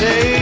say